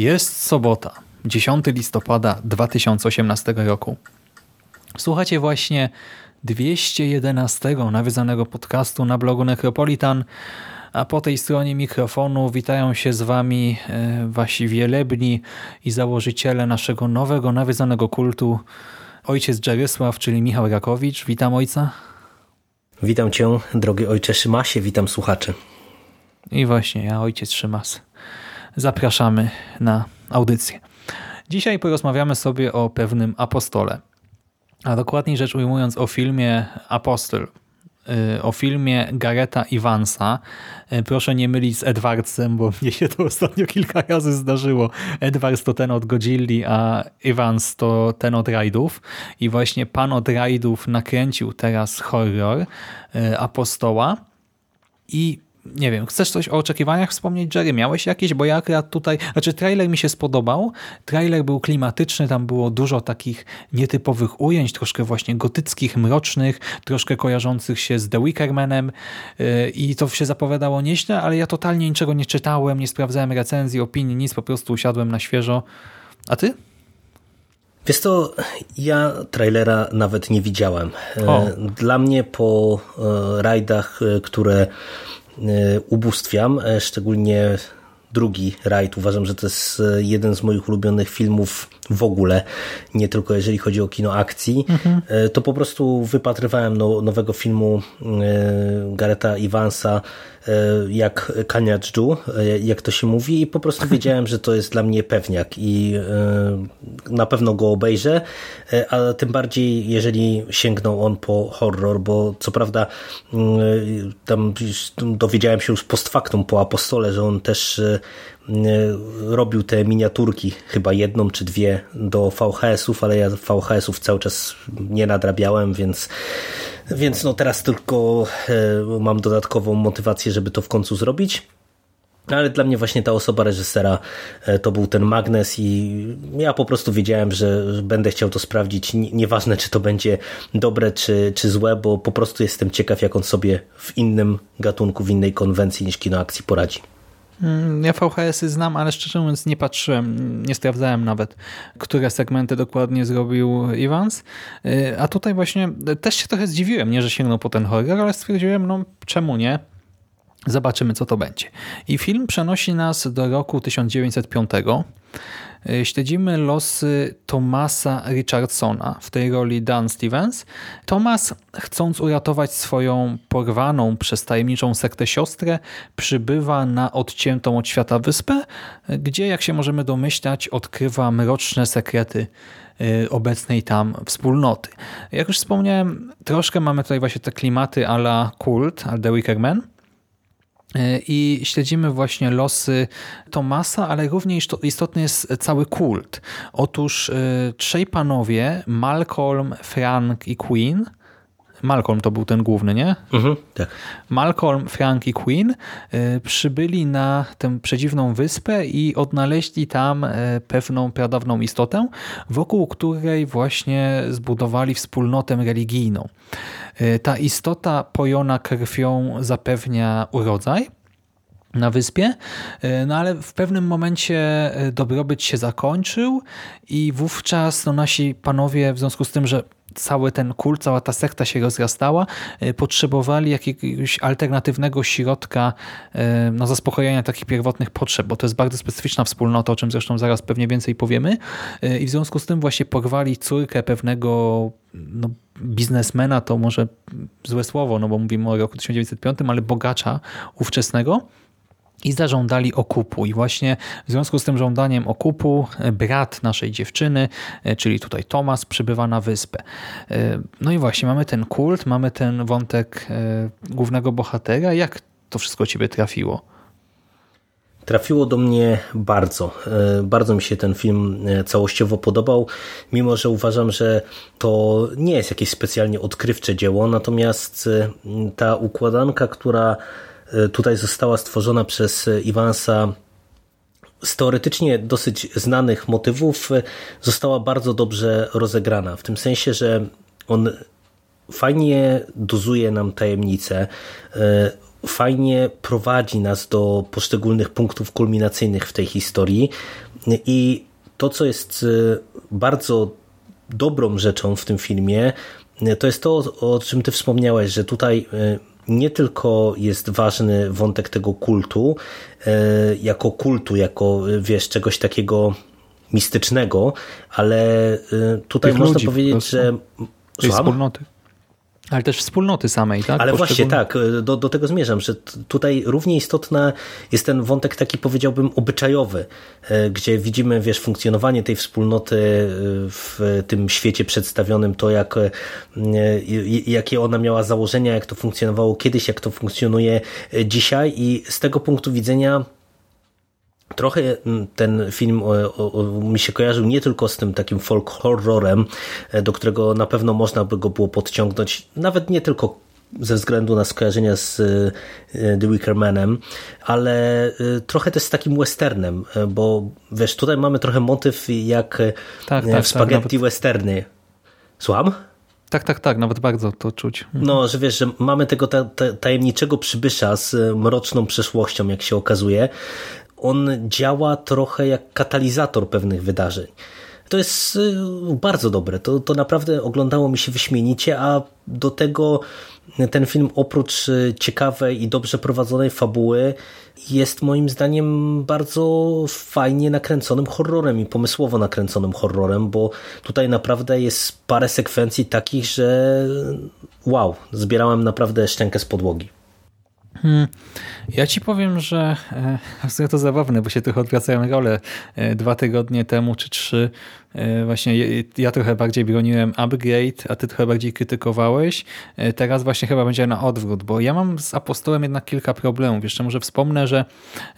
Jest sobota, 10 listopada 2018 roku. Słuchacie właśnie 211 nawiązanego podcastu na blogu Necropolitan, a po tej stronie mikrofonu witają się z Wami e, Wasi wielebni i założyciele naszego nowego nawiązanego kultu, ojciec Jarysław, czyli Michał Rakowicz. Witam ojca. Witam Cię, drogi ojcze Szymasie, witam słuchaczy. I właśnie, ja ojciec Szymas. Zapraszamy na audycję. Dzisiaj porozmawiamy sobie o pewnym apostole, a dokładniej rzecz ujmując o filmie Apostol, y, o filmie Gareta Evansa. Y, proszę nie mylić z Edwardsem, bo mnie się to ostatnio kilka razy zdarzyło. Edwards to ten od Godzilli, a Evans to ten od Rajdów. I właśnie pan od Rajdów nakręcił teraz horror y, Apostoła. I nie wiem, chcesz coś o oczekiwaniach wspomnieć, Jerry? Miałeś jakieś? Bo ja akurat tutaj, znaczy trailer mi się spodobał. Trailer był klimatyczny, tam było dużo takich nietypowych ujęć, troszkę właśnie gotyckich, mrocznych, troszkę kojarzących się z The Wicker Manem yy, i to się zapowiadało nieźle, ale ja totalnie niczego nie czytałem, nie sprawdzałem recenzji, opinii, nic, po prostu usiadłem na świeżo. A ty? Wiesz to, ja trailera nawet nie widziałem. O. Dla mnie po e, rajdach, e, które E, ubóstwiam, e, szczególnie drugi rajd. Uważam, że to jest e, jeden z moich ulubionych filmów w ogóle, nie tylko jeżeli chodzi o kino akcji. Mhm. To po prostu wypatrywałem no, nowego filmu Gareta Evansa E, jak Kaniaczu, e, jak to się mówi i po prostu wiedziałem, że to jest dla mnie pewniak i e, na pewno go obejrzę, ale tym bardziej jeżeli sięgnął on po horror, bo co prawda tam dowiedziałem się już post factum po Apostole, że on też robił te miniaturki, chyba jedną czy dwie do VHS-ów, ale ja VHS-ów cały czas nie nadrabiałem, więc więc no teraz tylko e, mam dodatkową motywację, żeby to w końcu zrobić. Ale dla mnie właśnie ta osoba reżysera e, to był ten magnes i ja po prostu wiedziałem, że będę chciał to sprawdzić. Nieważne, czy to będzie dobre, czy, czy złe, bo po prostu jestem ciekaw, jak on sobie w innym gatunku, w innej konwencji niż kino akcji poradzi. Mm, ja VHS-y znam, ale szczerze mówiąc nie patrzyłem, nie sprawdzałem nawet, które segmenty dokładnie zrobił Evans. Y, a tutaj właśnie też się trochę zdziwiłem, nie, że sięgnął po ten horror, ale stwierdziłem, no czemu nie? Zobaczymy, co to będzie. I film przenosi nas do roku 1905. E, śledzimy losy Thomasa Richardsona, w tej roli Dan Stevens. Thomas, chcąc uratować swoją porwaną przez tajemniczą sektę siostrę, przybywa na odciętą od świata wyspę, gdzie, jak się możemy domyślać, odkrywa mroczne sekrety e, obecnej tam wspólnoty. Jak już wspomniałem, troszkę mamy tutaj właśnie te klimaty ala kult, ala The Wicker Man, i śledzimy właśnie losy Tomasa, ale również istotny jest cały kult. Otóż e, trzej panowie, Malcolm, Frank i Queen, Malcolm to był ten główny, nie? Mhm, tak. Malcolm, Frank i Queen y, przybyli na tę przedziwną wyspę i odnaleźli tam y, pewną pradawną istotę, wokół której właśnie zbudowali wspólnotę religijną. Y, ta istota pojona krwią zapewnia urodzaj, na wyspie, no ale w pewnym momencie dobrobyt się zakończył i wówczas no, nasi panowie w związku z tym, że cały ten kult, cała ta sekta się rozrastała, e, potrzebowali jakiegoś alternatywnego środka e, no, zaspokojenia takich pierwotnych potrzeb, bo to jest bardzo specyficzna wspólnota, o czym zresztą zaraz pewnie więcej powiemy. E, i w związku z tym właśnie porwali córkę pewnego no, biznesmena, to może złe słowo, no bo mówimy o roku 1905, ale bogacza ówczesnego, i zażądali okupu. I właśnie w związku z tym żądaniem okupu e, brat naszej dziewczyny, e, czyli tutaj Tomas, przybywa na wyspę. E, no i właśnie mamy ten kult, mamy ten wątek głównego bohatera. Jak to wszystko ciebie trafiło? Trafiło do mnie bardzo. Bardzo mi się ten film całościowo podobał, mimo że uważam, że to nie jest jakieś specjalnie odkrywcze dzieło, natomiast ta układanka, która tutaj została stworzona przez Iwansa z teoretycznie dosyć znanych motywów e, została bardzo dobrze rozegrana. W tym sensie, że on fajnie dozuje nam tajemnice, e, fajnie prowadzi nas do poszczególnych punktów kulminacyjnych w tej historii i to, co jest bardzo dobrą rzeczą w tym filmie, to jest to, o czym ty wspomniałeś, że tutaj nie tylko jest ważny wątek tego kultu, e, jako kultu, jako wiesz, czegoś takiego mistycznego, ale e, tutaj Tych można ludzi, powiedzieć, że... Tej wspólnoty. Ale też wspólnoty samej, tak? Ale właśnie tak, do, do tego zmierzam, że tutaj równie istotna jest ten wątek taki powiedziałbym obyczajowy, e, gdzie widzimy wiesz, funkcjonowanie tej wspólnoty e, w tym świecie przedstawionym, to jak, jakie ona miała założenia, jak to funkcjonowało kiedyś, jak to funkcjonuje dzisiaj i z tego punktu widzenia Trochę mm, ten film o, mi się kojarzył nie tylko z tym takim folk horrorem, e, do którego na pewno można by go było podciągnąć, nawet nie tylko ze względu na skojarzenia z e, The Wicker Manem, ale e, trochę też z takim westernem, bo wiesz, tutaj mamy trochę motyw jak tak, tak, w tak, spaghetti tak, nawet... westerny. Słucham? Tak, tak, tak, nawet bardzo to czuć. Mhm. No, że wiesz, że mamy tego tajemniczego przybysza z mroczną przeszłością, jak się okazuje, on działa trochę jak katalizator pewnych wydarzeń. To jest y, bardzo dobre. To, to naprawdę oglądało mi się wyśmienicie, a do tego ten film oprócz y, ciekawej i dobrze prowadzonej fabuły jest moim zdaniem bardzo fajnie nakręconym horrorem i pomysłowo nakręconym horrorem, bo tutaj naprawdę jest parę sekwencji takich, że wow, zbierałem naprawdę szczękę z podłogi. Hmm. Ja ci powiem, że e, to zabawne, bo się trochę odwracają role. Dwa tygodnie temu czy trzy e, właśnie ja trochę bardziej broniłem upgrade, a ty trochę bardziej krytykowałeś. E, teraz właśnie chyba będzie na odwrót, bo ja mam z Apostołem jednak kilka problemów. Jeszcze może wspomnę, że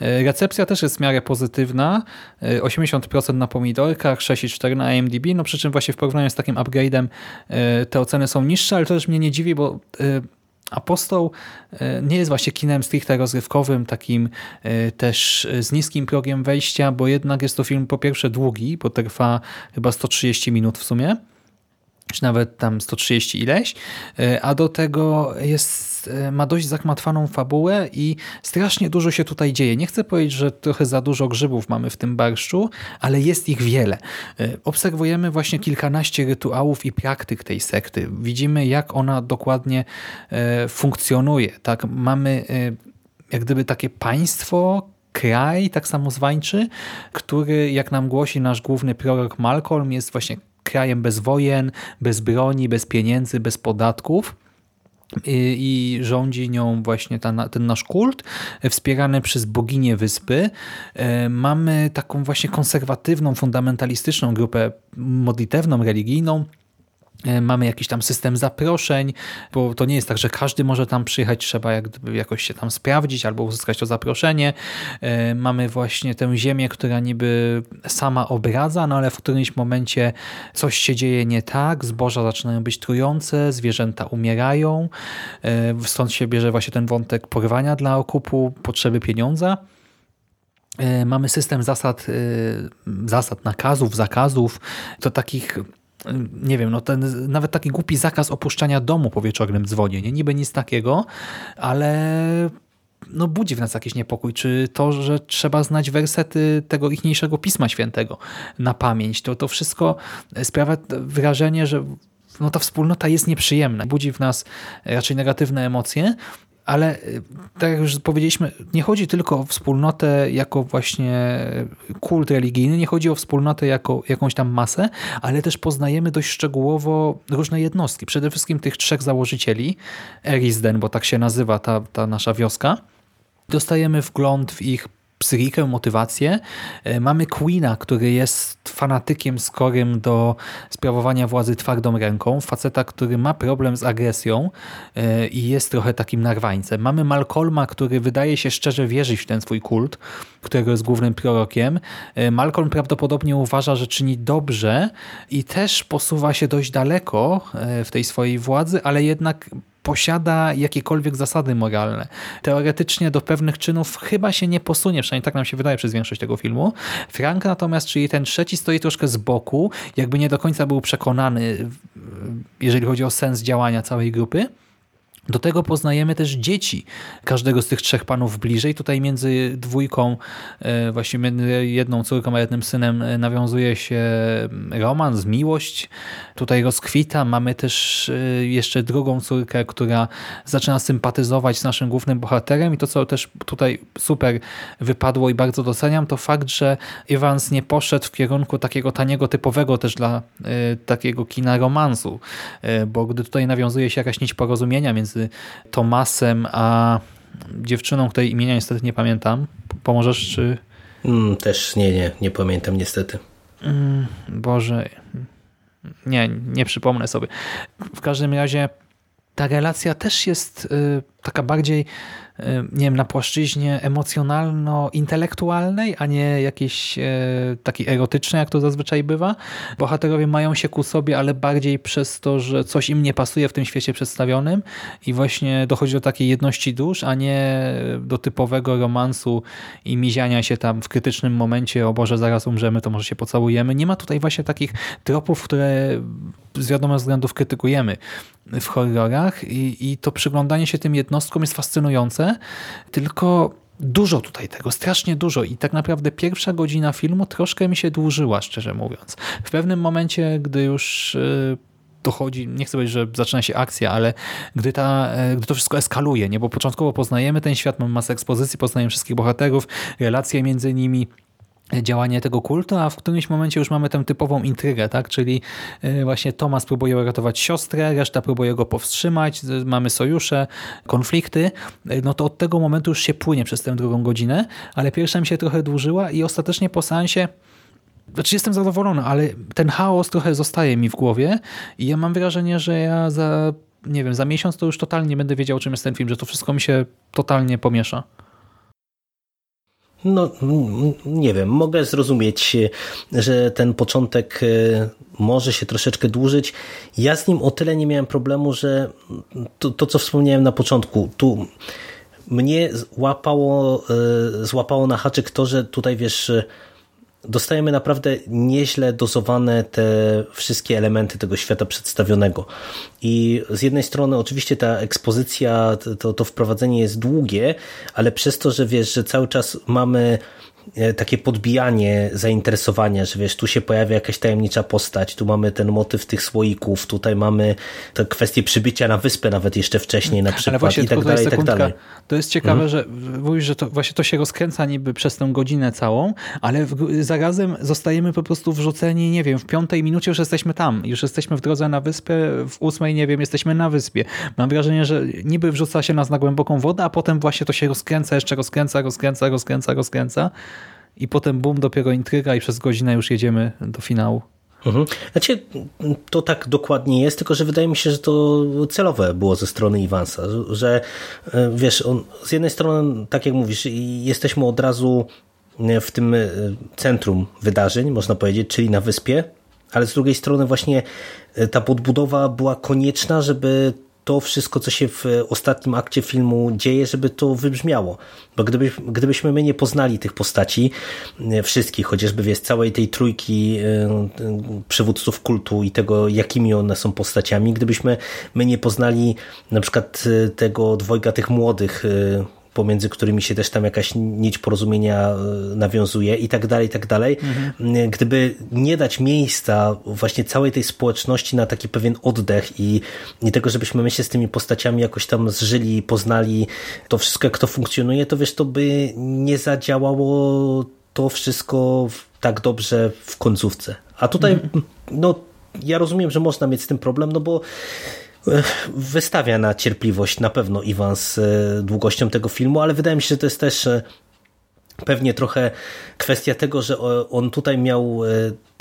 recepcja też jest w miarę pozytywna. 80% e, na pomidorkach, 6,4 na IMDb, no przy czym właśnie w porównaniu z takim upgrade'em te oceny są niższe, ale to też mnie nie dziwi, bo Apostoł e, nie jest właśnie kinem stricte rozrywkowym, takim e, też z niskim progiem wejścia, bo jednak jest to film po pierwsze długi, bo trwa chyba 130 minut w sumie, czy nawet tam 130 ileś, e, a do tego jest, e, ma dość zakmatwaną fabułę i strasznie dużo się tutaj dzieje. Nie chcę powiedzieć, że trochę za dużo grzybów mamy w tym barszczu, ale jest ich wiele. E, obserwujemy właśnie kilkanaście rytuałów i praktyk tej sekty. Widzimy, jak ona dokładnie funkcjonuje. Tak, Mamy jak gdyby takie państwo, kraj tak samo zwańczy, który, jak nam głosi nasz główny prorok Malcolm, jest właśnie krajem bez wojen, bez broni, bez pieniędzy, bez podatków i, rządzi nią właśnie ta, ten nasz kult, wspierany przez boginię wyspy. E, mamy taką właśnie konserwatywną, fundamentalistyczną grupę modlitewną, religijną, E, mamy jakiś tam system zaproszeń, bo to nie jest tak, że każdy może tam przyjechać, trzeba jak jakoś się tam sprawdzić albo uzyskać to zaproszenie. E, mamy właśnie tę ziemię, która niby sama obradza, no ale w którymś momencie coś się dzieje nie tak, zboża zaczynają być trujące, zwierzęta umierają, e, stąd się bierze właśnie ten wątek porwania dla okupu, potrzeby pieniądza. Mamy system zasad, zasad nakazów, zakazów, to takich nie wiem, no ten, nawet taki głupi zakaz opuszczania domu po wieczornym dzwonieniu, niby nic takiego, ale no, budzi w nas jakiś niepokój, czy to, że trzeba znać wersety tego ichniejszego Pisma Świętego na pamięć, to to wszystko sprawia wrażenie, że no ta wspólnota jest nieprzyjemna, budzi w nas raczej negatywne emocje, ale y, tak jak już powiedzieliśmy, nie chodzi tylko o wspólnotę jako właśnie kult religijny, nie chodzi o wspólnotę jako jakąś tam masę, ale też poznajemy dość szczegółowo różne jednostki. Przede wszystkim tych trzech założycieli, Erisden, bo tak się nazywa ta, ta nasza wioska. Dostajemy wgląd w ich psychikę, motywację. E, mamy Queena, który jest fanatykiem skorym do sprawowania władzy twardą ręką. Faceta, który ma problem z agresją e, i jest trochę takim narwańcem. Mamy Malcolma, który wydaje się szczerze wierzyć w ten swój kult, którego jest głównym prorokiem. E, Malcolm prawdopodobnie uważa, że czyni dobrze i też posuwa się dość daleko w tej swojej władzy, ale jednak posiada jakiekolwiek zasady moralne. Teoretycznie do pewnych czynów chyba się nie posunie, przynajmniej tak nam się wydaje przez większość tego filmu. Frank natomiast, czyli ten trzeci, stoi troszkę z boku, jakby nie do końca był przekonany, jeżeli chodzi o sens działania całej grupy. Do tego poznajemy też dzieci każdego z tych trzech panów bliżej. Tutaj między dwójką, e, właśnie między jedną córką a jednym synem e, nawiązuje się romans, miłość. Tutaj rozkwita. Mamy też e, jeszcze drugą córkę, która zaczyna sympatyzować z naszym głównym bohaterem i to, co też tutaj super wypadło i bardzo doceniam, to fakt, że Evans nie poszedł w kierunku takiego taniego, typowego też dla takiego kina romansu, bo gdy tutaj nawiązuje się jakaś nić porozumienia między między Tomasem a dziewczyną, której imienia niestety nie pamiętam. Pomożesz, czy... Mm, też nie, nie, nie pamiętam niestety. Mm, Boże, nie, nie przypomnę sobie. W każdym razie ta relacja też jest y, taka bardziej nie wiem, na płaszczyźnie emocjonalno-intelektualnej, a nie jakiejś e, takiej erotycznej, jak to zazwyczaj bywa. Bohaterowie mają się ku sobie, ale bardziej przez to, że coś im nie pasuje w tym świecie przedstawionym i właśnie dochodzi do takiej jedności dusz, a nie do typowego romansu i miziania się tam w krytycznym momencie, o Boże, zaraz umrzemy, to może się pocałujemy. Nie ma tutaj właśnie takich tropów, które z wiadomych względów krytykujemy w horrorach i, i to przyglądanie się tym jednostkom jest fascynujące, tylko dużo tutaj tego, strasznie dużo i tak naprawdę pierwsza godzina filmu troszkę mi się dłużyła, szczerze mówiąc. W pewnym momencie, gdy już y, dochodzi, nie chcę powiedzieć, że zaczyna się akcja, ale gdy, ta, y, gdy to wszystko eskaluje, nie? bo początkowo poznajemy ten świat, mamy masę ekspozycji, poznajemy wszystkich bohaterów, relacje między nimi, działanie tego kultu, a w którymś momencie już mamy tę typową intrygę, tak? czyli y, właśnie Tomas próbuje uratować siostrę, reszta próbuje go powstrzymać, mamy sojusze, konflikty, y, no to od tego momentu już się płynie przez tę drugą godzinę, ale pierwsza mi się trochę dłużyła i ostatecznie po seansie znaczy jestem zadowolony, ale ten chaos trochę zostaje mi w głowie i ja mam wrażenie, że ja za nie wiem, za miesiąc to już totalnie nie będę wiedział, czym jest ten film, że to wszystko mi się totalnie pomiesza. No, nie wiem, mogę zrozumieć, że ten początek e, może się troszeczkę dłużyć. Ja z nim o tyle nie miałem problemu, że to, to co wspomniałem na początku, tu mnie złapało, e, złapało na haczyk to, że tutaj wiesz, dostajemy naprawdę nieźle dozowane te wszystkie elementy tego świata przedstawionego. I z jednej strony oczywiście ta ekspozycja, to, to wprowadzenie jest długie, ale przez to, że wiesz, że cały czas mamy takie podbijanie zainteresowania, że wiesz, tu się pojawia jakaś tajemnicza postać, tu mamy ten motyw tych słoików, tutaj mamy tę kwestię przybycia na wyspę nawet jeszcze wcześniej na przykład właśnie, i tak dalej, i tak dalej. To jest ciekawe, mhm. że mówisz, że to właśnie to się rozkręca niby przez tę godzinę całą, ale zarazem zostajemy po prostu wrzuceni, nie wiem, w piątej minucie już jesteśmy tam, już jesteśmy w drodze na wyspę, w ósmej, nie wiem, jesteśmy na wyspie. Mam wrażenie, że niby wrzuca się nas na głęboką wodę, a potem właśnie to się rozkręca, jeszcze rozkręca, rozkręca, rozkręca, rozkręca i potem bum, dopiero intryga i przez godzinę już jedziemy do finału. Mhm. Znaczy, to tak dokładnie jest, tylko że wydaje mi się, że to celowe było ze strony Iwansa, że e, wiesz, on, z jednej strony, tak jak mówisz, jesteśmy od razu w tym e, centrum wydarzeń, można powiedzieć, czyli na wyspie, ale z drugiej strony właśnie e, ta podbudowa była konieczna, żeby to wszystko, co się w ostatnim akcie filmu dzieje, żeby to wybrzmiało. Bo gdyby, gdybyśmy my nie poznali tych postaci, e, wszystkich, chociażby wiesz, całej tej trójki e, przywódców kultu i tego, jakimi one są postaciami, gdybyśmy my nie poznali na przykład e, tego dwojga tych młodych pomiędzy którymi się też tam jakaś nić porozumienia e, nawiązuje i tak dalej, i tak dalej. Mhm. Gdyby nie dać miejsca właśnie całej tej społeczności na taki pewien oddech i, i tego, żebyśmy my się z tymi postaciami jakoś tam zżyli, poznali to wszystko, jak to funkcjonuje, to wiesz, to by nie zadziałało to wszystko tak dobrze w końcówce. A tutaj, mhm. no, ja rozumiem, że można mieć z tym problem, no bo wystawia na cierpliwość na pewno Iwan z e, długością tego filmu, ale wydaje mi się, że to jest też e, pewnie trochę kwestia tego, że on tutaj miał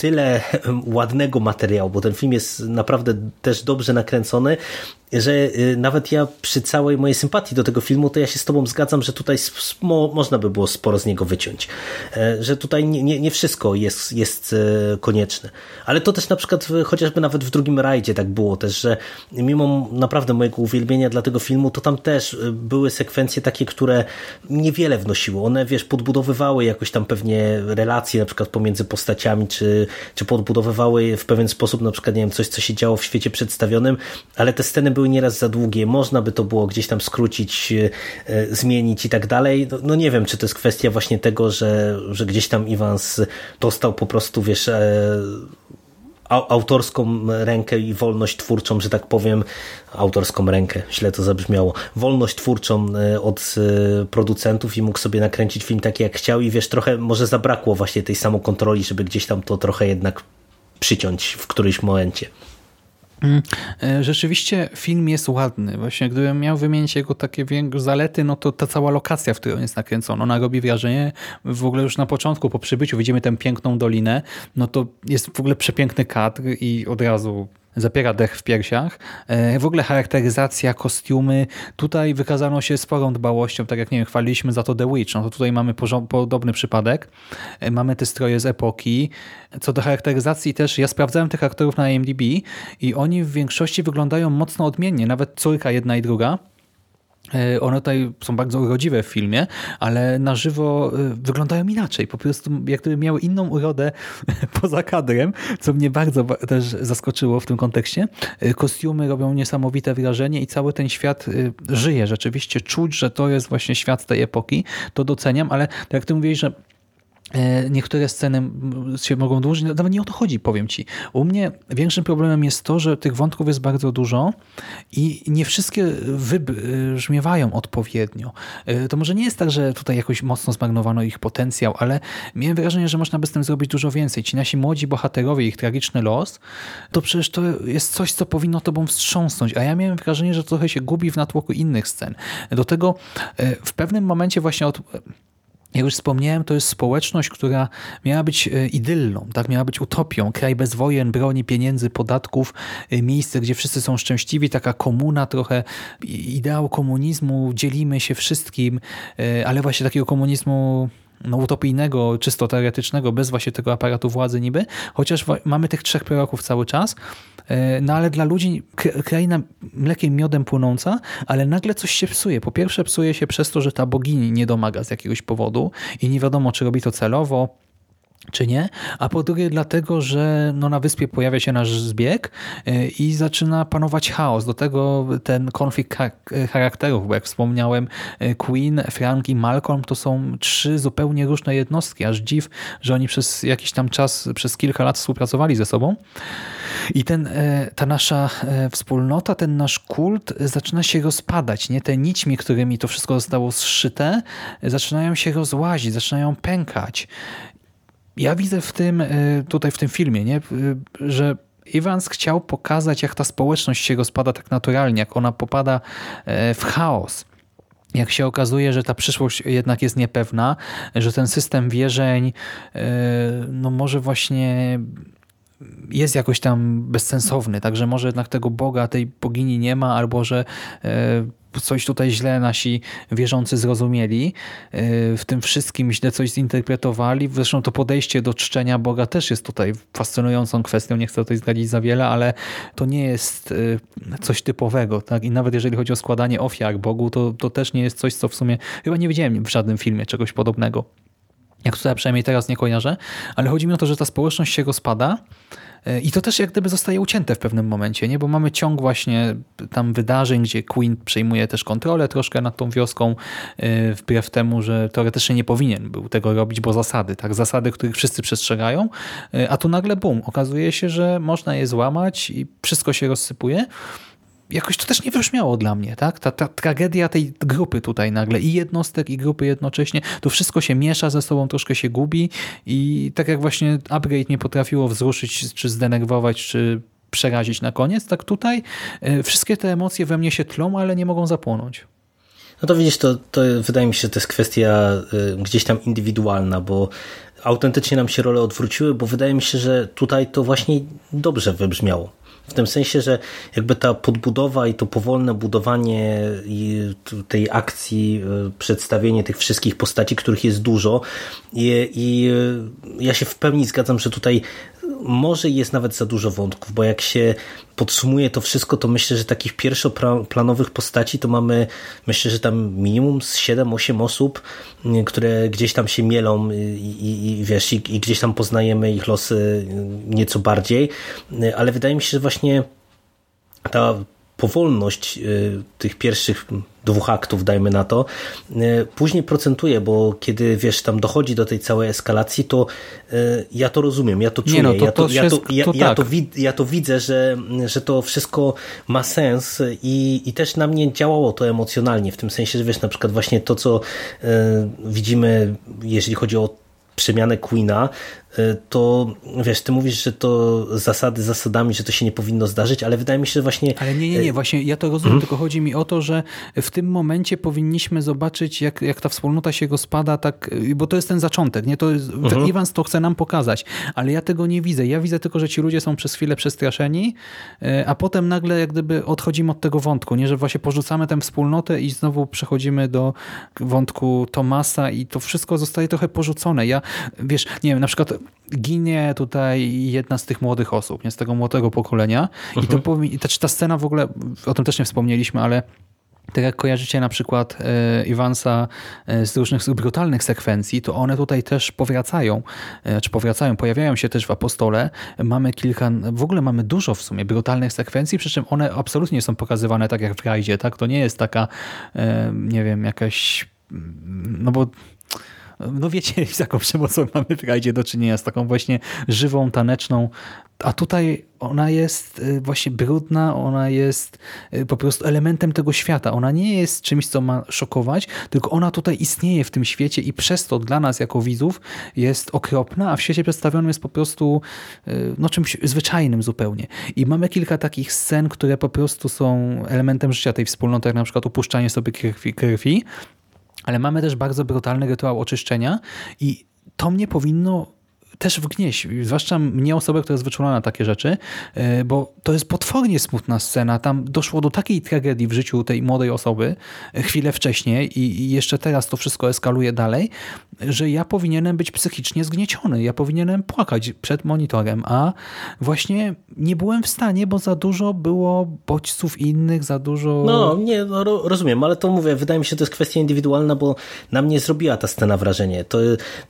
tyle ładnego materiału, bo ten film jest naprawdę też dobrze nakręcony, że y, nawet ja przy całej mojej sympatii do tego filmu, to ja się z tobą zgadzam, że tutaj można by było sporo z niego wyciąć. E, że tutaj nie, nie, nie wszystko jest, jest e, konieczne. Ale to też na przykład chociażby nawet w drugim rajdzie tak było też, że mimo naprawdę mojego uwielbienia dla tego filmu, to tam też e, były sekwencje takie, które niewiele wnosiły. One, wiesz, podbudowywały jakoś tam pewnie relacje na przykład pomiędzy postaciami, czy, czy podbudowywały w pewien sposób na przykład, nie wiem, coś, co się działo w świecie przedstawionym, ale te sceny były nieraz za długie, można by to było gdzieś tam skrócić, e, e, zmienić i tak dalej. No, no, nie wiem, czy to jest kwestia właśnie tego, że, że gdzieś tam Iwans dostał po prostu, wiesz, e, autorską rękę i wolność twórczą, że tak powiem, autorską rękę, źle to zabrzmiało, wolność twórczą od producentów i mógł sobie nakręcić film taki jak chciał. I wiesz, trochę może zabrakło właśnie tej samokontroli, żeby gdzieś tam to trochę jednak przyciąć w którymś momencie. Mm, e, rzeczywiście film jest ładny. Właśnie gdybym miał wymienić jego takie zalety, no to ta cała lokacja, w której on jest nakręcony, ona robi wrażenie, w ogóle już na początku, po przybyciu widzimy tę piękną dolinę, no to jest w ogóle przepiękny kadr i od razu zapiera dech w piersiach. E, w ogóle charakteryzacja, kostiumy. Tutaj wykazano się sporą dbałością, tak jak nie wiem, chwaliliśmy za to The Witch, no to tutaj mamy podobny przypadek. E, mamy te stroje z epoki. Co do charakteryzacji też, ja sprawdzałem tych aktorów na IMDb i oni w większości wyglądają mocno odmiennie, nawet córka jedna i druga. E, one tutaj są bardzo urodziwe w filmie, ale na żywo e, wyglądają inaczej. Po prostu jak gdyby miały inną urodę poza kadrem, co mnie bardzo też zaskoczyło w tym kontekście. E, kostiumy robią niesamowite wrażenie i cały ten świat żyje. Rzeczywiście czuć, że to jest właśnie świat tej epoki. To doceniam, ale tak jak ty mówisz, że niektóre sceny się mogą dłużyć, no, nawet nie o to chodzi, powiem Ci. U mnie większym problemem jest to, że tych wątków jest bardzo dużo i nie wszystkie wybrzmiewają odpowiednio. E, to może nie jest tak, że tutaj jakoś mocno zmarnowano ich potencjał, ale miałem wrażenie, że można by z tym zrobić dużo więcej. Ci nasi młodzi bohaterowie, ich tragiczny los, to przecież to jest coś, co powinno Tobą wstrząsnąć, a ja miałem wrażenie, że trochę się gubi w natłoku innych scen. Do tego e, w pewnym momencie właśnie od jak już wspomniałem, to jest społeczność, która miała być e, idyllą, tak? miała być utopią, kraj bez wojen, broni, pieniędzy, podatków, e, miejsce, gdzie wszyscy są szczęśliwi, taka komuna trochę, ideał komunizmu, dzielimy się wszystkim, e, ale właśnie takiego komunizmu no, utopijnego, czysto teoretycznego, bez właśnie tego aparatu władzy niby, chociaż mamy tych trzech proroków cały czas, e, no ale dla ludzi kraina mlekiem miodem płynąca, ale nagle coś się psuje. Po pierwsze psuje się przez to, że ta bogini nie domaga z jakiegoś powodu i nie wiadomo, czy robi to celowo, czy nie, a po drugie dlatego, że no na wyspie pojawia się nasz zbieg y, i zaczyna panować chaos. Do tego ten konflikt charakterów, bo jak wspomniałem, y, Queen, Frank i Malcolm to są trzy zupełnie różne jednostki. Aż dziw, że oni przez jakiś tam czas, przez kilka lat współpracowali ze sobą. I ten, y, ta nasza wspólnota, ten nasz kult zaczyna się rozpadać. Nie? Te nićmi, którymi to wszystko zostało zszyte, zaczynają się rozłazić, zaczynają pękać. Ja widzę w tym, e, tutaj w tym filmie, nie? że Evans chciał pokazać, jak ta społeczność się rozpada tak naturalnie, jak ona popada e, w chaos. Jak się okazuje, że ta przyszłość jednak jest niepewna, że ten system wierzeń e, no może właśnie jest jakoś tam bezsensowny, także może jednak tego Boga, tej bogini nie ma, albo że coś tutaj źle nasi wierzący zrozumieli, y, w tym wszystkim źle coś zinterpretowali. Zresztą to podejście do czczenia Boga też jest tutaj fascynującą kwestią. Nie chcę tutaj zdradzić za wiele, ale to nie jest y, coś typowego. Tak? I nawet jeżeli chodzi o składanie ofiar Bogu, to, to też nie jest coś, co w sumie chyba nie widziałem w żadnym filmie czegoś podobnego. Jak tutaj przynajmniej teraz nie kojarzę, ale chodzi mi o to, że ta społeczność się rozpada, I to też jak gdyby zostaje ucięte w pewnym momencie, nie? bo mamy ciąg właśnie tam wydarzeń, gdzie Queen przejmuje też kontrolę troszkę nad tą wioską, wbrew temu, że teoretycznie nie powinien był tego robić, bo zasady, tak, zasady, których wszyscy przestrzegają, a tu nagle bum, okazuje się, że można je złamać i wszystko się rozsypuje jakoś to też nie wybrzmiało dla mnie, tak? Ta, ta, tragedia tej grupy tutaj nagle i jednostek i grupy jednocześnie, to wszystko się miesza ze sobą, troszkę się gubi i tak jak właśnie Upgrade nie potrafiło wzruszyć, czy zdenerwować, czy przerazić na koniec, tak tutaj e, wszystkie te emocje we mnie się tlą, ale nie mogą zapłonąć. No to widzisz, to, to wydaje mi się, że to jest kwestia y, gdzieś tam indywidualna, bo autentycznie nam się role odwróciły, bo wydaje mi się, że tutaj to właśnie dobrze wybrzmiało. W tym sensie, że jakby ta podbudowa i to powolne budowanie tej akcji, y, przedstawienie tych wszystkich postaci, których jest dużo i, i y, ja się w pełni zgadzam, że tutaj może jest nawet za dużo wątków, bo jak się podsumuje to wszystko, to myślę, że takich pierwszoplanowych postaci to mamy, myślę, że tam minimum z 7-8 osób, y, które gdzieś tam się mielą i, i, wiesz, i, i, gdzieś tam poznajemy ich losy nieco bardziej, ale wydaje mi się, że właśnie ta powolność y, tych pierwszych dwóch aktów, dajmy na to, y, później procentuje, bo kiedy wiesz, tam dochodzi do tej całej eskalacji, to y, ja to rozumiem, ja to czuję, no, to, ja, to, ja, to, ja, to, ja, to ja to widzę, że, że to wszystko ma sens i, i też na mnie działało to emocjonalnie, w tym sensie, że wiesz, na przykład właśnie to, co widzimy, jeżeli chodzi o przemianę Queena, to wiesz, ty mówisz, że to zasady zasadami, że to się nie powinno zdarzyć, ale wydaje mi się, że właśnie... Ale nie, nie, nie, y, właśnie ja to rozumiem, mhm. tylko chodzi mi o to, że w tym momencie powinniśmy zobaczyć, jak, jak ta wspólnota się rozpada, tak, y, bo to jest ten zaczątek, nie? To jest, mhm. Iwans to chce nam pokazać, ale ja tego nie widzę. Ja widzę tylko, że ci ludzie są przez chwilę przestraszeni, a potem nagle jak gdyby odchodzimy od tego wątku, nie? Że właśnie porzucamy tę wspólnotę i znowu przechodzimy do wątku Tomasa i to wszystko zostaje trochę porzucone. Ja, wiesz, nie wiem, na przykład ginie tutaj jedna z tych młodych osób, nie z tego młodego pokolenia. I to mhm. i ta, scena w ogóle, o tym też nie wspomnieliśmy, ale tak jak kojarzycie na przykład e, Iwansa e, z różnych brutalnych sekwencji, to one tutaj też powracają, e, czy powracają, pojawiają się też w Apostole. Mamy kilka, w ogóle mamy dużo w sumie brutalnych sekwencji, przy czym one absolutnie nie są pokazywane tak jak w Rajdzie, tak? To nie jest taka, nie wiem, jakaś, no bo no wiecie, z jaką przemocą mamy w rajdzie do czynienia, z taką właśnie żywą, taneczną, a tutaj ona jest y, właśnie brudna, ona jest y, po prostu elementem tego świata. Ona nie jest czymś, co ma szokować, tylko ona tutaj istnieje w tym świecie i przez to dla nas jako widzów jest okropna, a w świecie przedstawionym jest po prostu y, no, czymś zwyczajnym zupełnie. I mamy kilka takich scen, które po prostu są elementem życia tej wspólnoty, jak na przykład upuszczanie sobie krwi, krwi ale mamy też bardzo brutalny rytuał oczyszczenia i to mnie powinno też wgnieść, zwłaszcza mnie, osobę, która jest wyczulona na takie rzeczy, e, bo to jest potwornie smutna scena. Tam doszło do takiej tragedii w życiu tej młodej osoby e, chwilę wcześniej i jeszcze teraz to wszystko eskaluje dalej, że ja powinienem być psychicznie zgnieciony. Ja powinienem płakać przed monitorem, a właśnie nie byłem w stanie, bo za dużo było bodźców innych, za dużo... No, nie, no, rozumiem, ale to mówię, wydaje mi się, że to jest kwestia indywidualna, bo na mnie zrobiła ta scena wrażenie. To,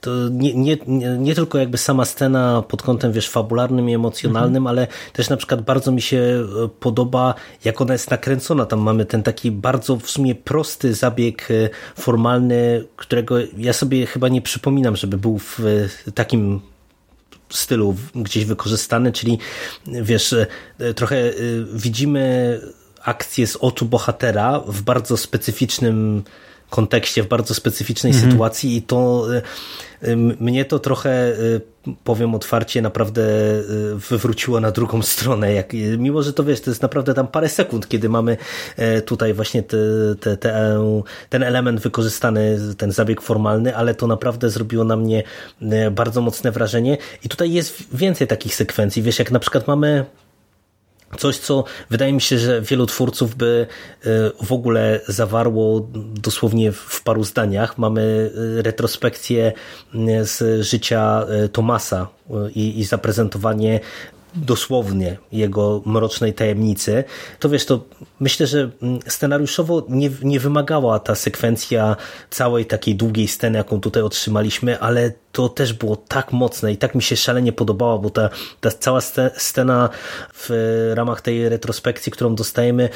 to nie, nie, nie, nie tylko jakby sama scena pod kątem, wiesz, fabularnym i emocjonalnym, mhm. ale też na przykład bardzo mi się e, podoba, jak ona jest nakręcona. Tam mamy ten taki bardzo w sumie prosty zabieg e, formalny, którego ja sobie chyba nie przypominam, żeby był w e, takim stylu gdzieś wykorzystany, czyli wiesz, trochę widzimy akcję z oczu bohatera w bardzo specyficznym kontekście, w bardzo specyficznej mhm. sytuacji i to mnie to trochę, y, powiem otwarcie, naprawdę y, wywróciło na drugą stronę. Jak, mimo, że to wiesz, to jest naprawdę tam parę sekund, kiedy mamy e, tutaj właśnie te, te, te, ten element wykorzystany, ten zabieg formalny, ale to naprawdę zrobiło na mnie e, bardzo mocne wrażenie. I tutaj jest więcej takich sekwencji. Wiesz, jak na przykład mamy Coś, co wydaje mi się, że wielu twórców by e, w ogóle zawarło dosłownie w paru zdaniach. Mamy e, retrospekcję z życia e, Tomasa i, i zaprezentowanie dosłownie jego mrocznej tajemnicy, to wiesz, to myślę, że scenariuszowo nie, nie wymagała ta sekwencja całej takiej długiej sceny, jaką tutaj otrzymaliśmy, ale to też było tak mocne i tak mi się szalenie podobało, bo ta, ta cała scena w ramach tej retrospekcji, którą dostajemy,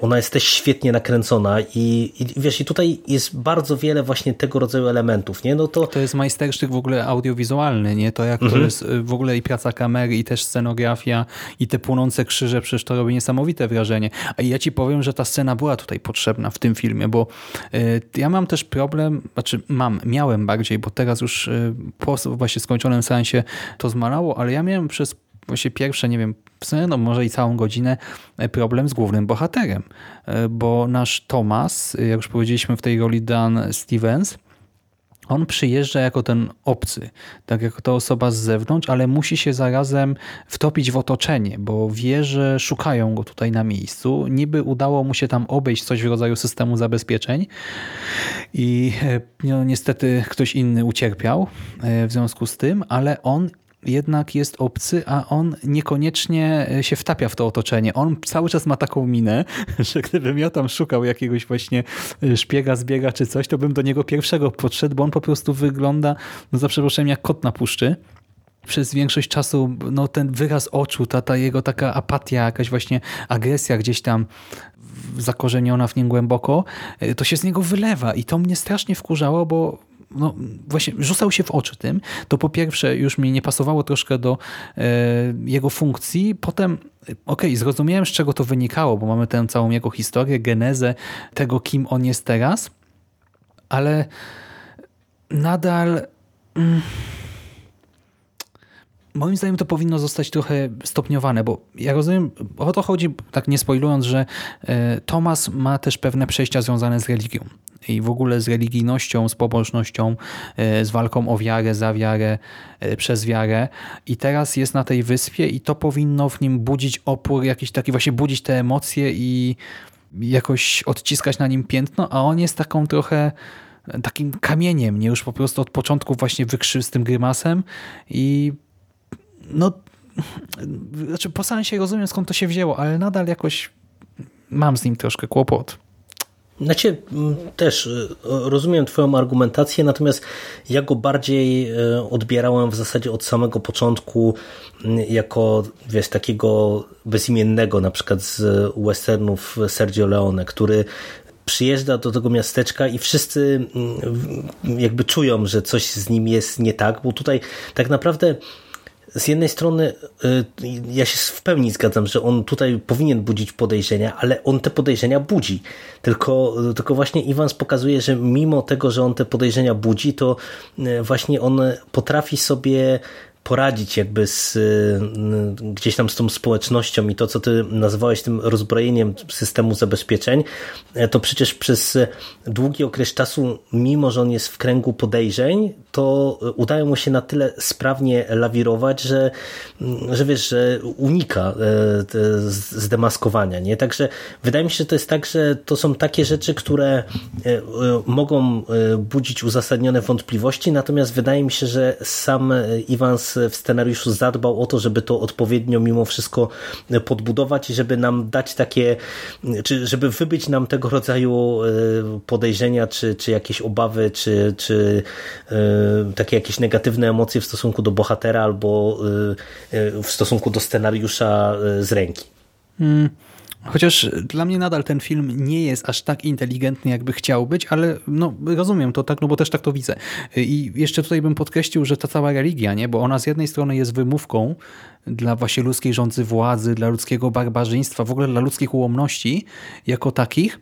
ona jest też świetnie nakręcona i, i wiesz, i tutaj jest bardzo wiele właśnie tego rodzaju elementów, nie? No to... to jest majstersztyk w ogóle audiowizualny, nie? To jak mhm. to jest y, w ogóle i praca kamery i też scenografia i te płonące krzyże, przecież to robi niesamowite wrażenie. A ja ci powiem, że ta scena była tutaj potrzebna w tym filmie, bo y, ja mam też problem, znaczy mam, miałem bardziej, bo teraz już y, po właśnie skończonym sensie to zmalało, ale ja miałem przez właśnie pierwsze, nie wiem, no może i całą godzinę e, problem z głównym bohaterem, e, bo nasz Thomas, jak już powiedzieliśmy w tej roli Dan Stevens, on przyjeżdża jako ten obcy, tak jak ta osoba z zewnątrz, ale musi się zarazem wtopić w otoczenie, bo wie, że szukają go tutaj na miejscu. Niby udało mu się tam obejść coś w rodzaju systemu zabezpieczeń i e, no, niestety ktoś inny ucierpiał e, w związku z tym, ale on jednak jest obcy, a on niekoniecznie e, się wtapia w to otoczenie. On cały czas ma taką minę, że gdybym ja tam szukał jakiegoś właśnie e, szpiega, zbiega czy coś, to bym do niego pierwszego podszedł, bo on po prostu wygląda, no za przeproszeniem, jak kot na puszczy przez większość czasu no, ten wyraz oczu, ta, ta jego taka apatia, jakaś właśnie agresja gdzieś tam zakorzeniona w nim głęboko, e, to się z niego wylewa i to mnie strasznie wkurzało, bo no, właśnie rzucał się w oczy tym, to po pierwsze już mi nie pasowało troszkę do e, jego funkcji, potem okej, okay, zrozumiałem z czego to wynikało, bo mamy tę całą jego historię, genezę tego, kim on jest teraz, ale nadal... Mm, moim zdaniem to powinno zostać trochę stopniowane, bo ja rozumiem, o to chodzi, tak nie spoilując, że e, Tomas ma też pewne przejścia związane z religią i w ogóle z religijnością, z pobożnością, e, z walką o wiarę, za wiarę, e, przez wiarę. I teraz jest na tej wyspie i to powinno w nim budzić opór, jakiś taki właśnie budzić te emocje i jakoś odciskać na nim piętno, a on jest taką trochę takim kamieniem, nie? Już po prostu od początku właśnie wykrzywstym grymasem i no znaczy po się rozumiem skąd to się wzięło, ale nadal jakoś mam z nim troszkę kłopot. Znaczy, też y, rozumiem Twoją argumentację, natomiast ja go bardziej y, odbierałem w zasadzie od samego początku jako wiesz, takiego bezimiennego, na przykład z westernów Sergio Leone, który przyjeżdża do tego miasteczka i wszyscy jakby czują, że coś z nim jest nie tak, bo tutaj tak naprawdę z jednej strony y, ja się w pełni zgadzam, że on tutaj powinien budzić podejrzenia, ale on te podejrzenia budzi. Tylko, tylko właśnie Iwans pokazuje, że mimo tego, że on te podejrzenia budzi, to y, właśnie on potrafi sobie poradzić jakby z, y, gdzieś tam z tą społecznością i to, co ty nazwałeś tym rozbrojeniem systemu zabezpieczeń, to przecież przez długi okres czasu, mimo że on jest w kręgu podejrzeń, to udaje mu się na tyle sprawnie lawirować, że, że wiesz, że unika e, zdemaskowania. Nie? Także wydaje mi się, że to jest tak, że to są takie rzeczy, które e, mogą budzić uzasadnione wątpliwości, natomiast wydaje mi się, że sam Iwans w scenariuszu zadbał o to, żeby to odpowiednio mimo wszystko podbudować i żeby nam dać takie, czy żeby wybyć nam tego rodzaju e, podejrzenia, czy, czy jakieś obawy, czy, czy e, takie jakieś negatywne emocje w stosunku do bohatera albo e, w stosunku do scenariusza z ręki. Hmm. Chociaż dla mnie nadal ten film nie jest aż tak inteligentny, jakby chciał być, ale no, rozumiem to tak, no bo też tak to widzę. I jeszcze tutaj bym podkreślił, że ta cała religia, nie, bo ona z jednej strony jest wymówką dla właśnie ludzkiej rządzy władzy, dla ludzkiego barbarzyństwa, w ogóle dla ludzkich ułomności jako takich,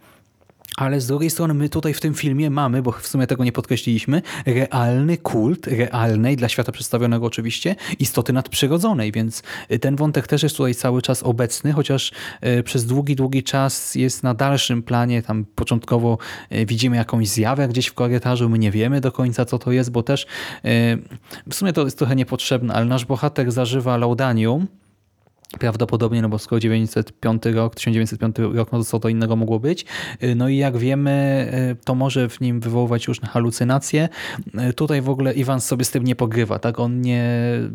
ale z drugiej strony my tutaj w tym filmie mamy, bo w sumie tego nie podkreśliliśmy, realny kult, realnej, dla świata przedstawionego oczywiście, istoty nadprzyrodzonej, więc ten wątek też jest tutaj cały czas obecny, chociaż e, przez długi, długi czas jest na dalszym planie, tam początkowo e, widzimy jakąś zjawę gdzieś w korytarzu, my nie wiemy do końca co to jest, bo też w sumie to jest trochę niepotrzebne, ale nasz bohater zażywa laudanium, Prawdopodobnie, no bo skoro 905 rok, 1905 rok, no to co to innego mogło być. No i jak wiemy, to może w nim wywoływać różne halucynacje. Tutaj w ogóle Iwan sobie z tym nie pogrywa, tak? On nie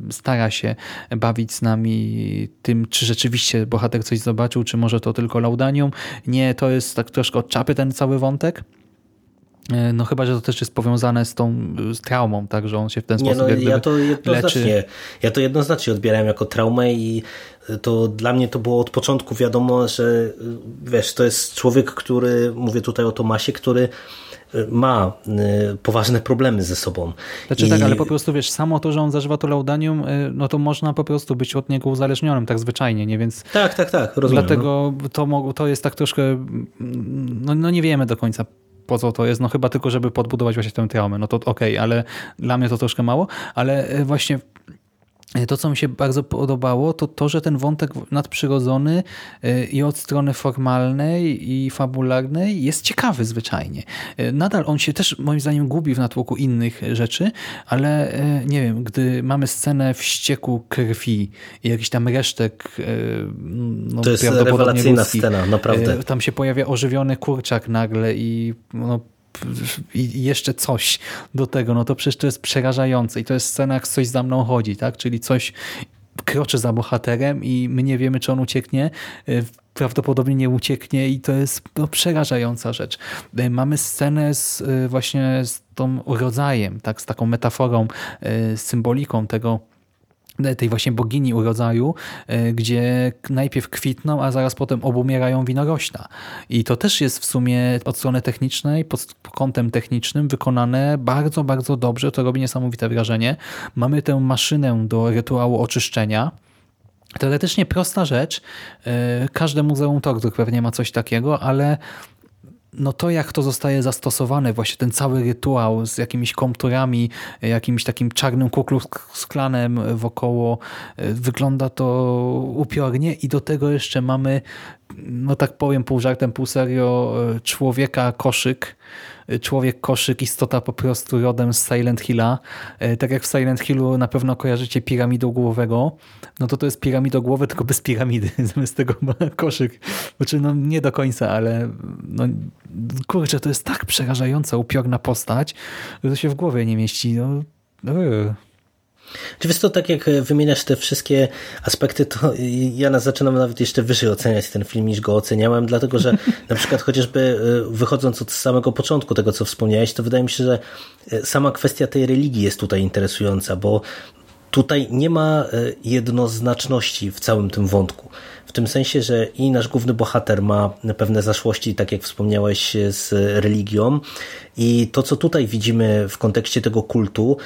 stara się bawić z nami tym, czy rzeczywiście bohater coś zobaczył, czy może to tylko laudanium. Nie, to jest tak troszkę od czapy ten cały wątek. E, no chyba, że to też jest powiązane z tą z traumą, tak, że on się w ten nie, sposób no, ja to jednoznacznie, leczy. Ja to jednoznacznie odbierałem jako traumę i to dla mnie to było od początku wiadomo, że wiesz, to jest człowiek, który, mówię tutaj o Tomasie, który e, ma e, poważne problemy ze sobą. Znaczy I... tak, ale po prostu wiesz, samo to, że on zażywa to laudanium, no to można po prostu być od niego uzależnionym, tak zwyczajnie, nie? Więc tak, tak, tak, rozumiem. Dlatego no. to, to jest tak troszkę, no, no nie wiemy do końca po co to jest, no chyba tylko, żeby podbudować właśnie tę traumę, no to okej, okay, ale dla mnie to troszkę mało, ale e, właśnie to, co mi się bardzo podobało, to to, że ten wątek nadprzyrodzony y, i od strony formalnej i fabularnej jest ciekawy zwyczajnie. Y, nadal on się też moim zdaniem gubi w natłoku innych rzeczy, ale nie wiem, gdy mamy scenę wścieku krwi i jakiś tam resztek no, To jest rewelacyjna ludzki, scena, naprawdę. Tam się pojawia ożywiony kurczak nagle i no, i jeszcze coś do tego, no to przecież to jest przerażające i to jest scena, jak coś za mną chodzi, tak? Czyli coś kroczy za bohaterem i my nie wiemy, czy on ucieknie, y, prawdopodobnie nie ucieknie i to jest no, przerażająca rzecz. Y, mamy scenę z, y, właśnie z tą rodzajem, tak, z taką metaforą, symboliką tego tej właśnie bogini urodzaju, e, gdzie najpierw kwitną, a zaraz potem obumierają winorośla. I to też jest w sumie od strony technicznej, pod kątem technicznym wykonane bardzo, bardzo dobrze. To robi niesamowite wrażenie. Mamy tę maszynę do rytuału oczyszczenia, Teoretycznie prosta rzecz. E, każde muzeum Tortur pewnie ma coś takiego, ale no to jak to zostaje zastosowane, właśnie ten cały rytuał z jakimiś komturami, jakimś takim czarnym kuklu sklanem wokoło, e, wygląda to upiornie i do tego jeszcze mamy, no tak powiem pół żartem, pół serio, e, człowieka koszyk, człowiek koszyk, istota po prostu rodem z Silent Hilla. E, tak jak w Silent Hillu na pewno kojarzycie piramidogłowego, no to to jest piramidogłowy, tylko bez piramidy, zamiast tego koszyk. Znaczy, no nie do końca, ale no, kurczę, to jest tak przerażająca, upiorna postać, że to się w głowie nie mieści. No, yy. Czy wiesz to, tak jak wymieniasz te wszystkie aspekty, to ja zaczynam nawet jeszcze wyżej oceniać ten film niż go oceniałem, dlatego że na przykład chociażby e, wychodząc od samego początku tego, co wspomniałeś, to wydaje mi się, że e, sama kwestia tej religii jest tutaj interesująca, bo tutaj nie ma e, jednoznaczności w całym tym wątku. W tym sensie, że i nasz główny bohater ma pewne zaszłości, tak jak wspomniałeś, z religią. I to, co tutaj widzimy w kontekście tego kultu,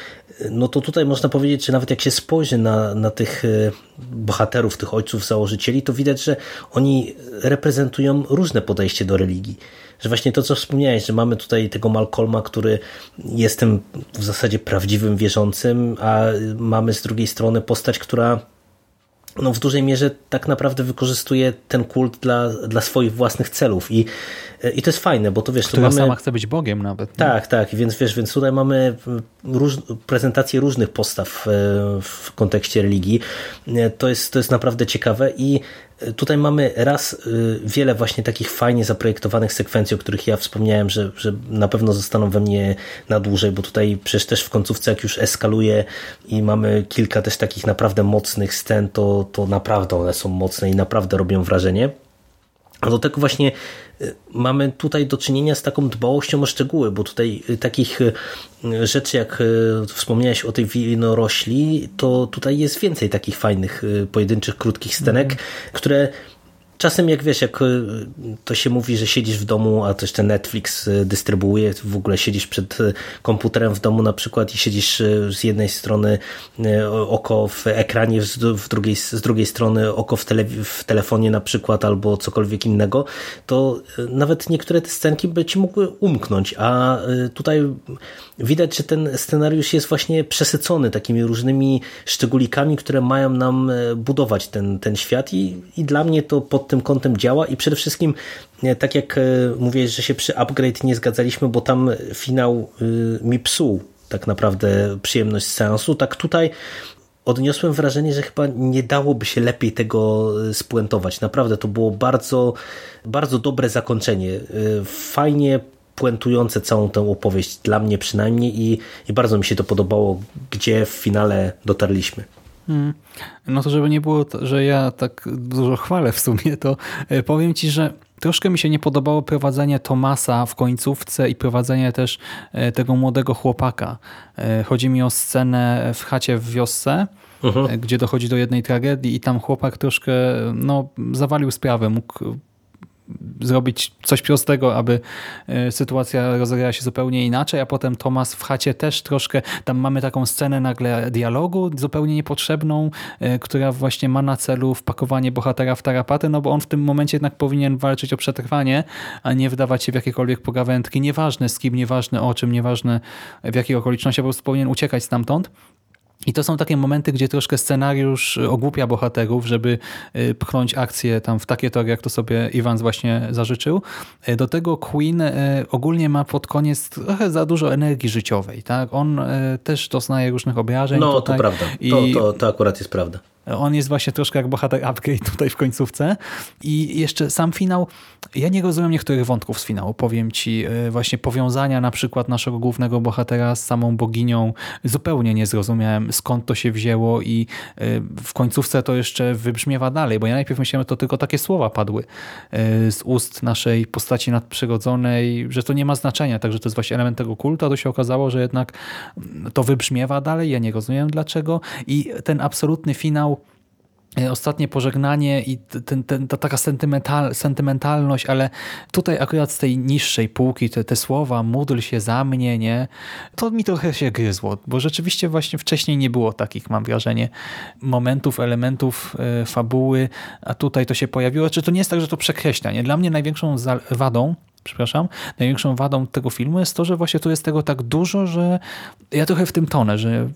no to tutaj można powiedzieć, że nawet jak się spojrzy na, na tych e, bohaterów, tych ojców założycieli, to widać, że oni reprezentują różne podejście do religii. Że właśnie to, co wspomniałeś, że mamy tutaj tego Malcolma, który jest tym w zasadzie prawdziwym wierzącym, a mamy z drugiej strony postać, która no w dużej mierze tak naprawdę wykorzystuje ten kult dla, dla swoich własnych celów i, i to jest fajne, bo to wiesz, Która tu mamy... sama chce być Bogiem nawet. Nie? Tak, tak, więc wiesz, więc tutaj mamy róż... prezentację różnych postaw e, w kontekście religii. E, to jest, to jest naprawdę ciekawe i Tutaj mamy raz y, wiele właśnie takich fajnie zaprojektowanych sekwencji, o których ja wspomniałem, że, że na pewno zostaną we mnie na dłużej, bo tutaj przecież też w końcówce jak już eskaluje i mamy kilka też takich naprawdę mocnych scen, to, to naprawdę one są mocne i naprawdę robią wrażenie. A do tego właśnie mamy tutaj do czynienia z taką dbałością o szczegóły, bo tutaj y, takich rzeczy, jak wspomniałeś o tej winorośli, to tutaj jest więcej takich fajnych, pojedynczych, krótkich scenek, mm. które Czasem jak wiesz, jak y, to się mówi, że siedzisz w domu, a też ten Netflix y, dystrybuuje, w ogóle siedzisz przed y, komputerem w domu na przykład i siedzisz z jednej strony oko w ekranie, z drugiej, z drugiej strony oko w, tele, w telefonie na przykład albo cokolwiek innego, to nawet niektóre te scenki by ci mogły umknąć, a tutaj widać, że ten scenariusz jest właśnie przesycony takimi różnymi szczególikami, które mają nam budować ten, ten świat i, i dla mnie to pod tym kątem działa i przede wszystkim, tak jak e, mówię, że się przy upgrade nie zgadzaliśmy, bo tam finał y, mi psuł tak naprawdę przyjemność seansu, tak tutaj odniosłem wrażenie, że chyba nie dałoby się lepiej tego spuentować. Naprawdę to było bardzo, bardzo dobre zakończenie. Fajnie puentujące całą tę opowieść, dla mnie przynajmniej i, i bardzo mi się to podobało, gdzie w finale dotarliśmy. Hmm. No to żeby nie było, że ja tak dużo chwalę w sumie, to e, powiem Ci, że troszkę mi się nie podobało prowadzenie Tomasa w końcówce i prowadzenie też e, tego młodego chłopaka. E, chodzi mi o scenę w chacie w wiosce, uh mhm. -huh. gdzie dochodzi do jednej tragedii i tam chłopak troszkę no, zawalił sprawę, mógł zrobić coś prostego, aby e, sytuacja rozegrała się zupełnie inaczej, a potem Tomas w chacie też troszkę, tam mamy taką scenę nagle dialogu zupełnie niepotrzebną, e, która właśnie ma na celu wpakowanie bohatera w tarapatę, no bo on w tym momencie jednak powinien walczyć o przetrwanie, a nie wdawać się w jakiekolwiek pogawędki, nieważne z kim, nieważne o czym, nieważne w jakich okolicznościach, po prostu powinien uciekać stamtąd. I to są takie momenty, gdzie troszkę scenariusz ogłupia bohaterów, żeby y, pchnąć akcję tam w takie tory, jak to sobie Iwans właśnie zażyczył. Y, do tego Queen y, ogólnie ma pod koniec trochę za dużo energii życiowej. Tak? On też doznaje różnych obrażeń. No, tutaj. to prawda. To, to, to akurat jest prawda. On jest właśnie troszkę jak bohater upgrade tutaj w końcówce. I jeszcze sam finał, ja nie rozumiem niektórych wątków z finału. Powiem ci, e, właśnie powiązania na przykład naszego głównego bohatera z samą boginią. Zupełnie nie zrozumiałem skąd to się wzięło i e, w końcówce to jeszcze wybrzmiewa dalej, bo ja najpierw myślałem, że to tylko takie słowa padły e, z ust naszej postaci nadprzyrodzonej, że to nie ma znaczenia, także to jest właśnie element tego kultu, a to się okazało, że jednak to wybrzmiewa dalej, ja nie rozumiem dlaczego i ten absolutny finał ostatnie pożegnanie i ten, ten, ta taka sentymental, sentymentalność, ale tutaj akurat z tej niższej półki te, te słowa módl się za mnie, nie? To mi trochę się gryzło, bo rzeczywiście właśnie wcześniej nie było takich, mam wrażenie, momentów, elementów e, fabuły, a tutaj to się pojawiło. Czy to nie jest tak, że to przekreśla, nie? Dla mnie największą wadą przepraszam, największą wadą tego filmu jest to, że właśnie tu jest tego tak dużo, że ja trochę w tym tonę, że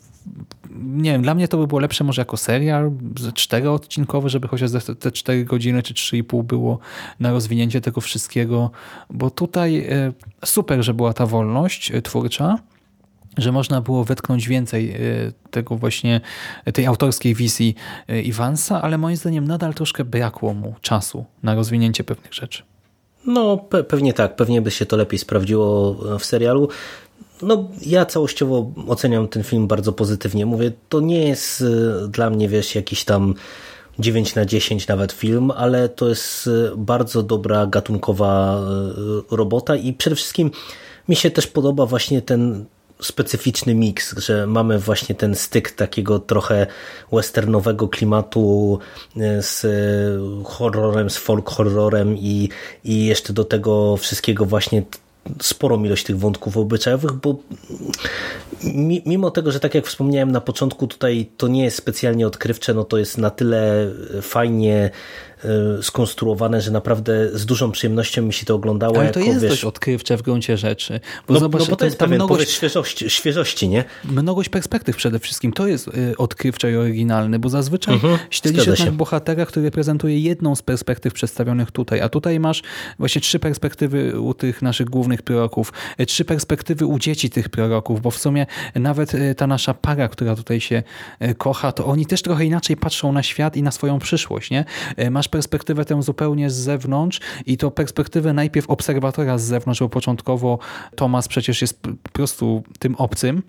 nie wiem, dla mnie to by było lepsze może jako serial, czteroodcinkowy, żeby chociaż te cztery godziny czy trzy i pół było na rozwinięcie tego wszystkiego, bo tutaj e, super, że była ta wolność e, twórcza, że można było wetknąć więcej e, tego właśnie, tej autorskiej wizji Iwansa, ale moim zdaniem nadal troszkę brakło mu czasu na rozwinięcie pewnych rzeczy. No, pe pewnie tak, pewnie by się to lepiej sprawdziło w serialu. No, ja całościowo oceniam ten film bardzo pozytywnie. Mówię, to nie jest y, dla mnie, wiesz, jakiś tam 9 na 10 nawet film, ale to jest y, bardzo dobra gatunkowa y, robota i przede wszystkim mi się też podoba właśnie ten specyficzny miks, że mamy właśnie ten styk takiego trochę westernowego klimatu z horrorem, z folk horrorem i, i jeszcze do tego wszystkiego właśnie sporą ilość tych wątków obyczajowych, bo mimo tego, że tak jak wspomniałem na początku, tutaj to nie jest specjalnie odkrywcze, no to jest na tyle fajnie Y, skonstruowane, że naprawdę z dużą przyjemnością mi się to oglądało. Ale to jako, jest wiesz, dość odkrywcze w gruncie rzeczy. Bo no, zobacz, no bo to jest pewien mnogość, świeżości, świeżości, nie? Mnogość perspektyw przede wszystkim. To jest y, odkrywcze i oryginalne, bo zazwyczaj mhm, śledzisz się. bohatera, który prezentuje jedną z perspektyw przedstawionych tutaj, a tutaj masz właśnie trzy perspektywy u tych naszych głównych proroków, y, trzy perspektywy u dzieci tych proroków, bo w sumie nawet ta nasza para, która tutaj się kocha, to oni też trochę inaczej patrzą na świat i na swoją przyszłość, nie? Masz perspektywę tę zupełnie z zewnątrz i to perspektywę najpierw obserwatora z zewnątrz, bo początkowo Tomas przecież jest po prostu tym obcym,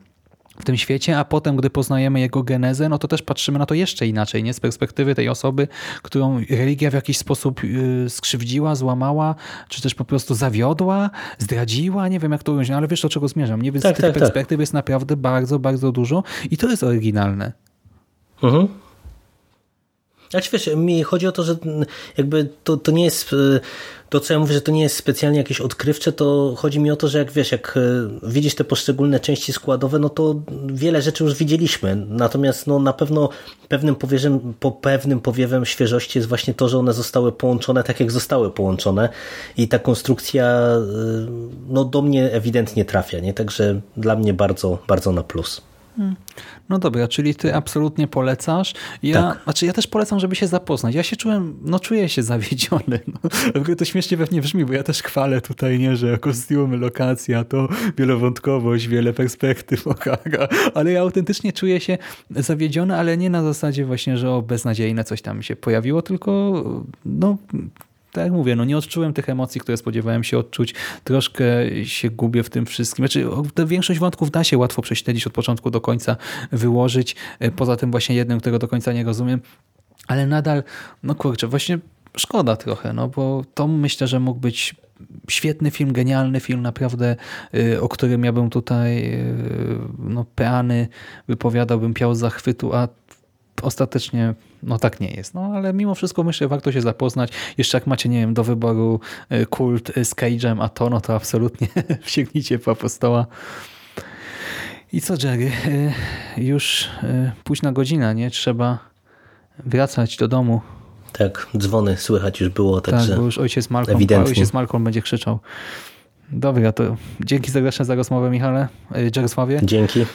w tym świecie, a potem, gdy poznajemy jego genezę, no to też patrzymy na to jeszcze inaczej, nie? Z perspektywy tej osoby, którą religia w jakiś sposób yy, skrzywdziła, złamała, czy też po prostu zawiodła, zdradziła, nie wiem jak to ująć, no ale wiesz do czego zmierzam, nie? Więc tak, tych tak, tak. perspektyw tak. jest naprawdę bardzo, bardzo dużo i to jest oryginalne. Mhm. Znaczy wiesz, mi chodzi o to, że jakby to, to nie jest e, to, co ja mówię, że to nie jest specjalnie jakieś odkrywcze, to chodzi mi o to, że jak wiesz, jak e, widzisz te poszczególne części składowe, no to wiele rzeczy już widzieliśmy. Natomiast no, na pewno pewnym powiewem, po pewnym powiewem świeżości jest właśnie to, że one zostały połączone tak, jak zostały połączone i ta konstrukcja e, no, do mnie ewidentnie trafia, nie? Także dla mnie bardzo, bardzo na plus. No dobra, czyli ty absolutnie polecasz. Ja, Tak. Znaczy ja też polecam, żeby się zapoznać. Ja się czułem, no czuję się zawiedziony. No. W ogóle to śmiesznie pewnie brzmi, bo ja też chwalę tutaj, nie, że kostiumy, lokacja, to wielowątkowość, wiele perspektyw, okaga, ale ja autentycznie czuję się zawiedziony, ale nie na zasadzie właśnie, że o beznadziejne coś tam się pojawiło, tylko no tak jak mówię, no nie odczułem tych emocji, które spodziewałem się odczuć. Troszkę się gubię w tym wszystkim. Znaczy, to większość wątków da się łatwo prześledzić od początku do końca, wyłożyć. E, Poza tym właśnie jednym, którego do końca nie rozumiem. Ale nadal, no kurczę, właśnie szkoda trochę, no bo to myślę, że mógł być świetny film, genialny film, naprawdę, y, o którym ja bym tutaj y, no, peany wypowiadałbym, piał z zachwytu, a ostatecznie no tak nie jest. No ale mimo wszystko myślę, warto się zapoznać. Jeszcze jak macie, nie wiem, do wyboru y, kult y, z Cage'em, a to, no to absolutnie sięgnijcie po apostoła. I co, Jerry? Y, Już późna godzina, nie? Trzeba wracać do domu. Tak, dzwony słychać już było, Tak, także bo już ojciec Malcolm, ewidentnie. ojciec Malcolm będzie krzyczał. Dobra, to dzięki serdecznie za rozmowę, Michale, Jarosławie. dzięki,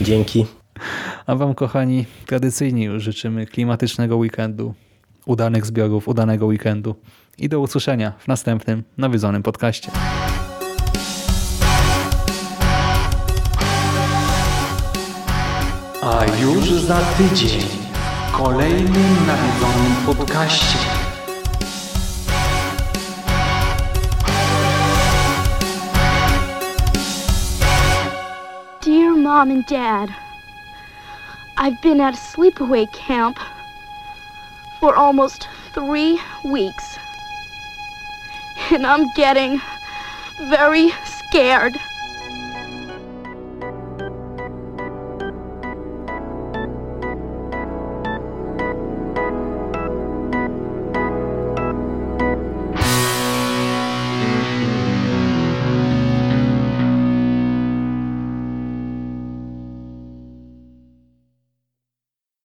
dzięki. A wam, kochani, tradycyjnie już życzymy klimatycznego weekendu, udanych zbiorów, udanego weekendu i do usłyszenia w następnym nawiedzonym podcaście. A już za tydzień w kolejnym nawiedzonym podcaście. Dear Mom and Dad, I've been at a sleepaway camp for almost three weeks. And I'm getting very scared.